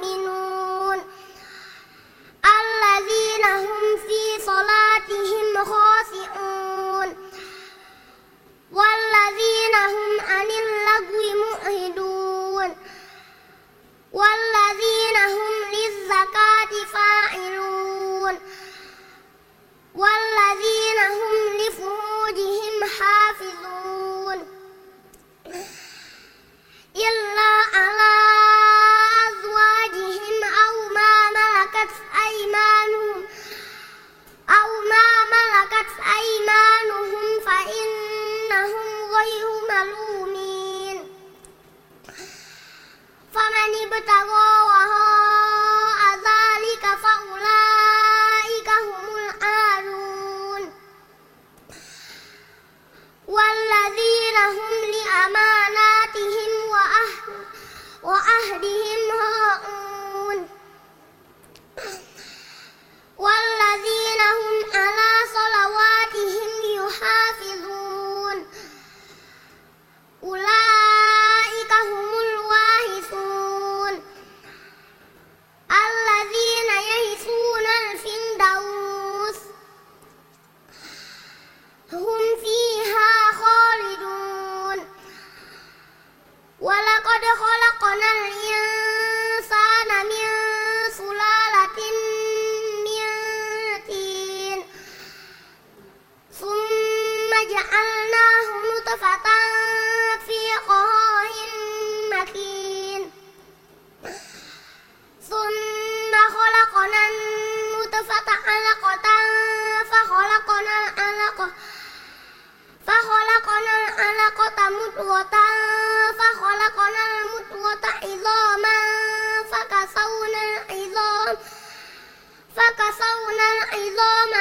mean غير ملومين فمن ابتغى وراء ذلك فأولئك هم العادون. والذين هم لأماناتهم وأهل وعهدهم هم فيها خالدون. ولقد خلقنا الإنسان من سلالة من طين ثم جعلناه نطفة مضغة فخلقنا المضغة عظاما فكسونا العظام فكسونا العظام